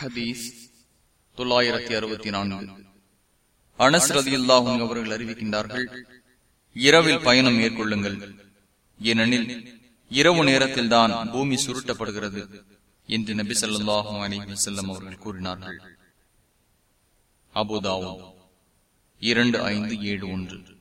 ஹதீஸ் தொள்ளாயிரத்தி அறுபத்தி நான்கு. அனஸ் ரதி அல்லாஹும் அவர்கள் அறிவிக்கின்றார்கள் இரவில் பயணம் மேற்கொள்ளுங்கள். ஏனெனில் இரவு நேரத்தில் தான் பூமி சுருட்டப்படுகிறது என்று நபி சொல்லாஹும் அலி செல்லம் அவர்கள் கூறினார்கள். அபுதாவும் இரண்டு ஐந்து ஏழு ஒன்று.